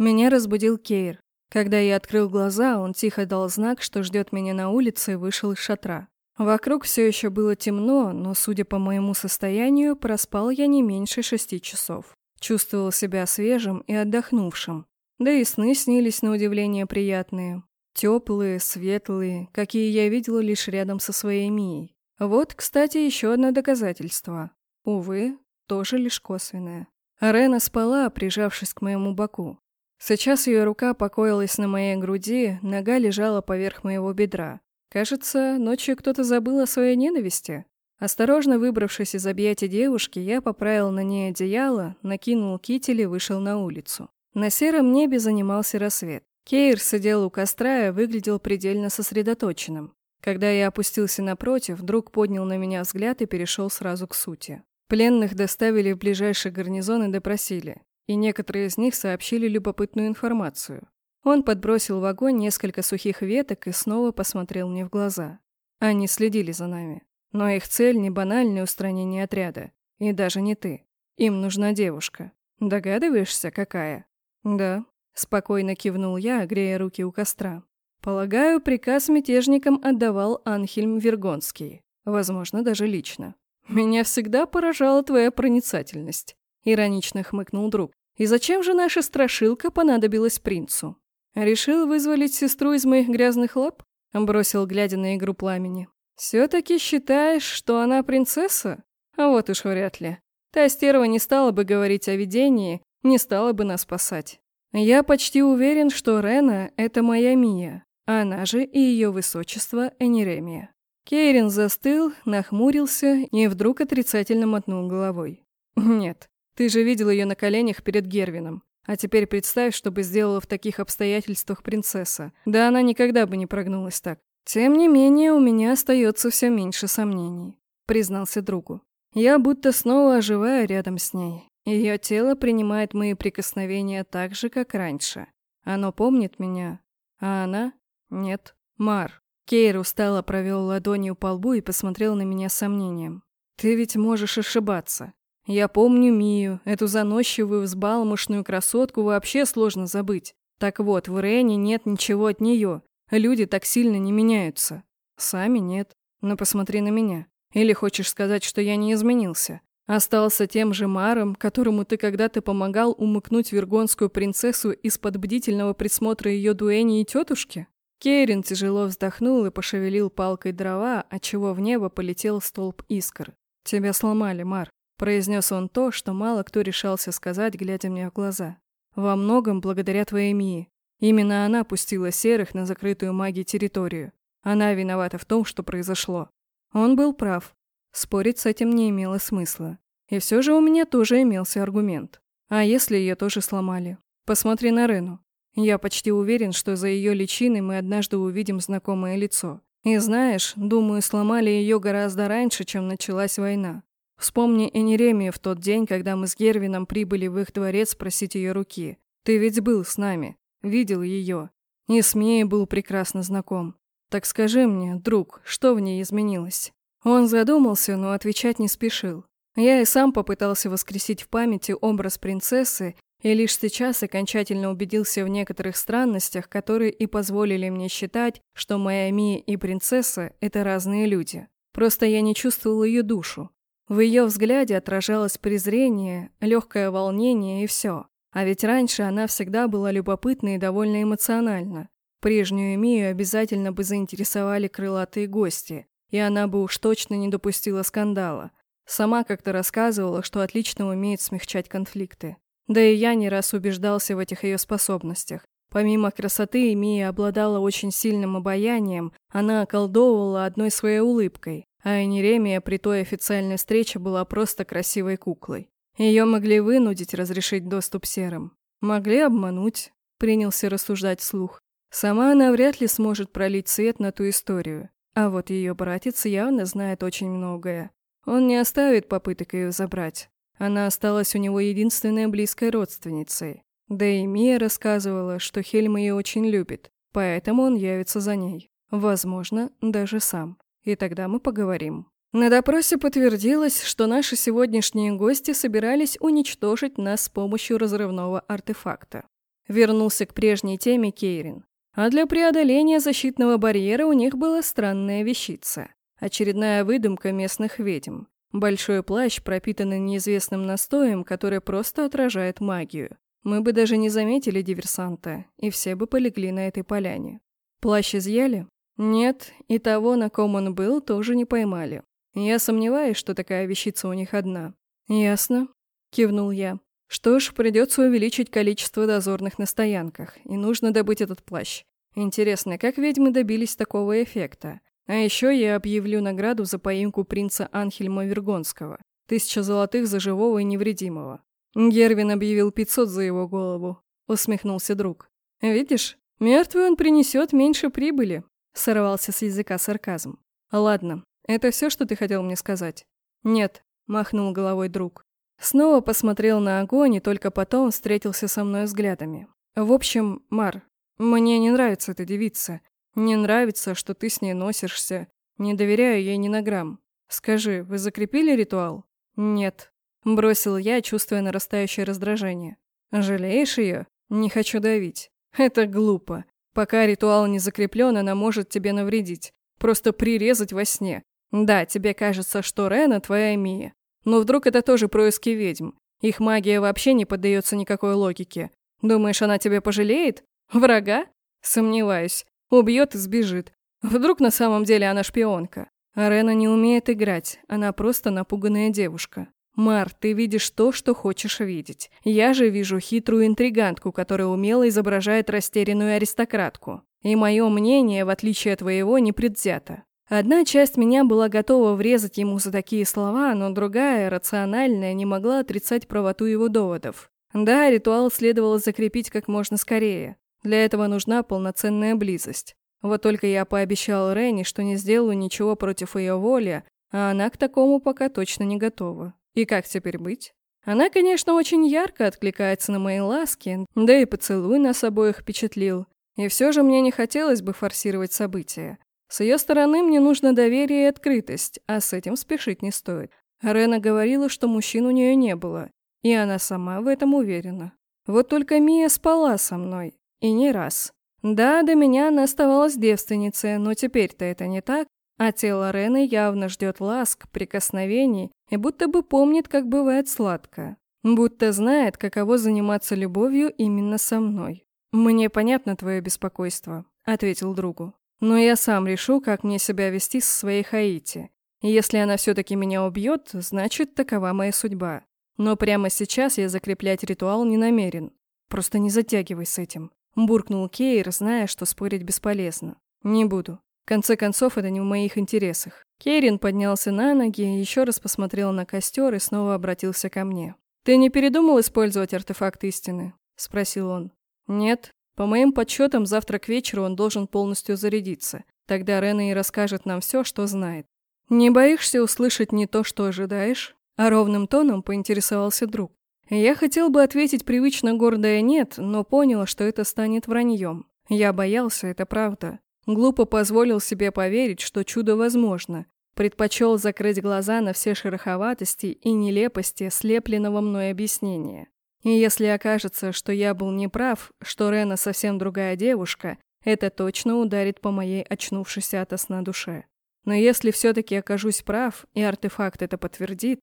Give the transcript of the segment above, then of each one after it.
Меня разбудил Кейр. Когда я открыл глаза, он тихо дал знак, что ждет меня на улице и вышел из шатра. Вокруг все еще было темно, но, судя по моему состоянию, проспал я не меньше шести часов. Чувствовал себя свежим и отдохнувшим. Да и сны снились на удивление приятные. Теплые, светлые, какие я видела лишь рядом со своей Мией. Вот, кстати, еще одно доказательство. Увы, тоже лишь косвенное. Рена спала, прижавшись к моему боку. Сейчас ее рука покоилась на моей груди, нога лежала поверх моего бедра. Кажется, ночью кто-то забыл о своей ненависти. Осторожно выбравшись из объятий девушки, я поправил на ней одеяло, накинул китель и вышел на улицу. На сером небе занимался рассвет. Кейр сидел у костра и выглядел предельно сосредоточенным. Когда я опустился напротив, друг поднял на меня взгляд и перешел сразу к сути. Пленных доставили в ближайший гарнизон и допросили и некоторые из них сообщили любопытную информацию. Он подбросил в огонь несколько сухих веток и снова посмотрел мне в глаза. Они следили за нами. Но их цель не банальное устранение отряда. И даже не ты. Им нужна девушка. Догадываешься, какая? Да. Спокойно кивнул я, грея руки у костра. Полагаю, приказ мятежникам отдавал Анхельм Вергонский. Возможно, даже лично. Меня всегда поражала твоя проницательность. Иронично хмыкнул друг. И зачем же наша страшилка понадобилась принцу? Решил вызволить сестру из моих грязных лап? Бросил, глядя на игру пламени. Все-таки считаешь, что она принцесса? А вот уж вряд ли. Та стерва не стала бы говорить о видении, не стала бы нас спасать. Я почти уверен, что Рена — это моя Мия, а она же и ее высочество Энеремия. Кейрин застыл, нахмурился и вдруг отрицательно мотнул головой. Нет, ты же видел ее на коленях перед Гервином. А теперь представь, что бы сделала в таких обстоятельствах принцесса. Да она никогда бы не прогнулась так. Тем не менее, у меня остается все меньше сомнений, признался другу. Я будто снова оживаю рядом с ней. Ее тело принимает мои прикосновения так же, как раньше. Оно помнит меня, а она — нет. Мар. Кейр устало провел ладонью по лбу и посмотрел на меня с сомнением. «Ты ведь можешь ошибаться. Я помню Мию, эту заносчивую, взбалмошную красотку вообще сложно забыть. Так вот, в Рене нет ничего от нее. Люди так сильно не меняются. Сами нет. Но посмотри на меня. Или хочешь сказать, что я не изменился? Остался тем же Маром, которому ты когда-то помогал умыкнуть вергонскую принцессу из-под бдительного присмотра ее дуэни и тетушки? Кейрин тяжело вздохнул и пошевелил палкой дрова, отчего в небо полетел столб искр. Тебя сломали, Мар. Произнес он то, что мало кто решался сказать, глядя мне в глаза. «Во многом благодаря твоей Мии. Именно она пустила серых на закрытую магией территорию. Она виновата в том, что произошло». Он был прав. Спорить с этим не имело смысла. И все же у меня тоже имелся аргумент. А если ее тоже сломали? Посмотри на Рену. Я почти уверен, что за ее личиной мы однажды увидим знакомое лицо. И знаешь, думаю, сломали ее гораздо раньше, чем началась война. Вспомни Энеремию в тот день, когда мы с Гервином прибыли в их дворец просить ее руки. Ты ведь был с нами, видел ее. И с Мией был прекрасно знаком. Так скажи мне, друг, что в ней изменилось?» Он задумался, но отвечать не спешил. Я и сам попытался воскресить в памяти образ принцессы, и лишь сейчас окончательно убедился в некоторых странностях, которые и позволили мне считать, что Мия и принцесса – это разные люди. Просто я не чувствовал ее душу. В ее взгляде отражалось презрение, легкое волнение и все. А ведь раньше она всегда была любопытна и довольно эмоциональна. Прежнюю Мию обязательно бы заинтересовали крылатые гости, и она бы уж точно не допустила скандала. Сама как-то рассказывала, что отлично умеет смягчать конфликты. Да и я не раз убеждался в этих ее способностях. Помимо красоты, Мия обладала очень сильным обаянием, она околдовывала одной своей улыбкой. А Энеремия при той официальной встрече была просто красивой куклой. Ее могли вынудить разрешить доступ серым. Могли обмануть, принялся рассуждать слух. Сама она вряд ли сможет пролить свет на ту историю. А вот ее братец явно знает очень многое. Он не оставит попыток ее забрать. Она осталась у него единственной близкой родственницей. Да и Мия рассказывала, что Хельм ее очень любит, поэтому он явится за ней. Возможно, даже сам и тогда мы поговорим. На допросе подтвердилось, что наши сегодняшние гости собирались уничтожить нас с помощью разрывного артефакта. Вернулся к прежней теме Кейрин. А для преодоления защитного барьера у них была странная вещица. Очередная выдумка местных ведьм. Большой плащ, пропитанный неизвестным настоем, который просто отражает магию. Мы бы даже не заметили диверсанта, и все бы полегли на этой поляне. Плащ изъяли? Нет, и того, на ком он был, тоже не поймали. Я сомневаюсь, что такая вещица у них одна. Ясно, кивнул я. Что ж, придется увеличить количество дозорных на стоянках, и нужно добыть этот плащ. Интересно, как ведьмы добились такого эффекта? А еще я объявлю награду за поимку принца Анхельма Вергонского. Тысяча золотых за живого и невредимого. Гервин объявил пятьсот за его голову. Усмехнулся друг. Видишь, мертвый он принесет меньше прибыли. Сорвался с языка сарказм. Ладно, это все, что ты хотел мне сказать? Нет, махнул головой друг. Снова посмотрел на огонь и только потом встретился со мной взглядами. В общем, Мар, мне не нравится эта девица. Не нравится, что ты с ней носишься. Не доверяю ей ни на грамм. Скажи, вы закрепили ритуал? Нет. Бросил я, чувствуя нарастающее раздражение. Жалеешь ее? Не хочу давить. Это глупо. Пока ритуал не закреплен, она может тебе навредить. Просто прирезать во сне. Да, тебе кажется, что Рена твоя Мия. Но вдруг это тоже происки ведьм. Их магия вообще не поддается никакой логике. Думаешь, она тебя пожалеет? Врага? Сомневаюсь. Убьет и сбежит. Вдруг на самом деле она шпионка. А Рена не умеет играть, она просто напуганная девушка. Мар, ты видишь то, что хочешь видеть. Я же вижу хитрую интригантку, которая умело изображает растерянную аристократку. И мое мнение, в отличие от твоего, не предвзято. Одна часть меня была готова врезать ему за такие слова, но другая, рациональная, не могла отрицать правоту его доводов. Да, ритуал следовало закрепить как можно скорее. Для этого нужна полноценная близость. Вот только я пообещал Ренни, что не сделаю ничего против ее воли, а она к такому пока точно не готова. И как теперь быть? Она, конечно, очень ярко откликается на мои ласки, да и поцелуй нас обоих впечатлил. И все же мне не хотелось бы форсировать события. С ее стороны мне нужно доверие и открытость, а с этим спешить не стоит. Рена говорила, что мужчин у нее не было, и она сама в этом уверена. Вот только Мия спала со мной, и не раз. Да, до меня она оставалась девственницей, но теперь-то это не так, а тело Рены явно ждет ласк, прикосновений и будто бы помнит, как бывает сладко. Будто знает, каково заниматься любовью именно со мной. «Мне понятно твое беспокойство», — ответил другу. Но я сам решу, как мне себя вести со своей Хаити. Если она все-таки меня убьет, значит, такова моя судьба. Но прямо сейчас я закреплять ритуал не намерен. Просто не затягивай с этим. Буркнул Кейр, зная, что спорить бесполезно. Не буду. Конце концов, это не в моих интересах. Кейрин поднялся на ноги, еще раз посмотрел на костер и снова обратился ко мне. «Ты не передумал использовать артефакт истины?» – спросил он. «Нет», по моим подсчетам, завтра к вечеру он должен полностью зарядиться. Тогда Рена и расскажет нам все, что знает. «Не боишься услышать не то, что ожидаешь?» А ровным тоном поинтересовался друг. Я хотел бы ответить привычно гордое «нет», но понял, что это станет враньем. Я боялся, это правда. Глупо позволил себе поверить, что чудо возможно. Предпочел закрыть глаза на все шероховатости и нелепости слепленного мной объяснения. И если окажется, что я был неправ, что Рена совсем другая девушка, это точно ударит по моей очнувшейся ото сна душе. Но если все-таки окажусь прав, и артефакт это подтвердит,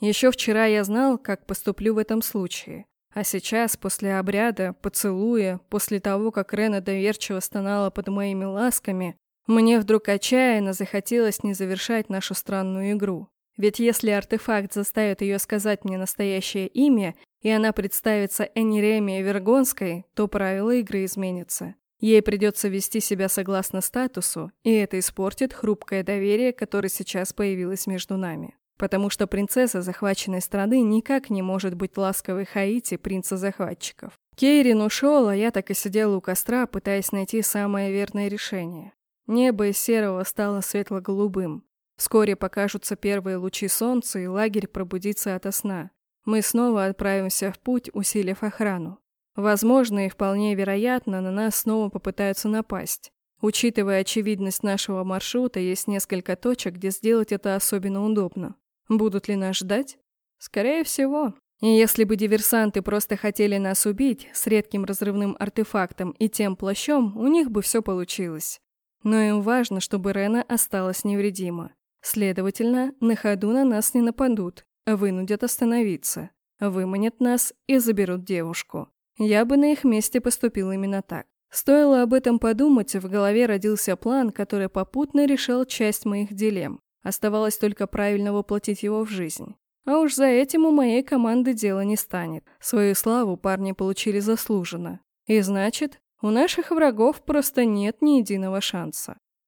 еще вчера я знал, как поступлю в этом случае. А сейчас, после обряда, поцелуя, после того, как Рена доверчиво стонала под моими ласками, мне вдруг отчаянно захотелось не завершать нашу странную игру. Ведь если артефакт заставит ее сказать мне настоящее имя, и она представится Энеремией Вергонской, то правила игры изменятся. Ей придется вести себя согласно статусу, и это испортит хрупкое доверие, которое сейчас появилось между нами. Потому что принцесса захваченной страны никак не может быть ласковой Хаити принца захватчиков. Кейрин ушел, а я так и сидела у костра, пытаясь найти самое верное решение. Небо из серого стало светло-голубым. Вскоре покажутся первые лучи солнца, и лагерь пробудится ото сна. Мы снова отправимся в путь, усилив охрану. Возможно и вполне вероятно, на нас снова попытаются напасть. Учитывая очевидность нашего маршрута, есть несколько точек, где сделать это особенно удобно. Будут ли нас ждать? Скорее всего. И если бы диверсанты просто хотели нас убить с редким разрывным артефактом и тем плащом, у них бы все получилось. Но им важно, чтобы Рена осталась невредима. Следовательно, на ходу на нас не нападут, вынудят остановиться, выманят нас и заберут девушку. Я бы на их месте поступил именно так. Стоило об этом подумать, в голове родился план, который попутно решал часть моих дилемм. Оставалось только правильно воплотить его в жизнь. А уж за этим у моей команды дело не станет. Свою славу парни получили заслуженно. И значит, у наших врагов просто нет ни единого шанса.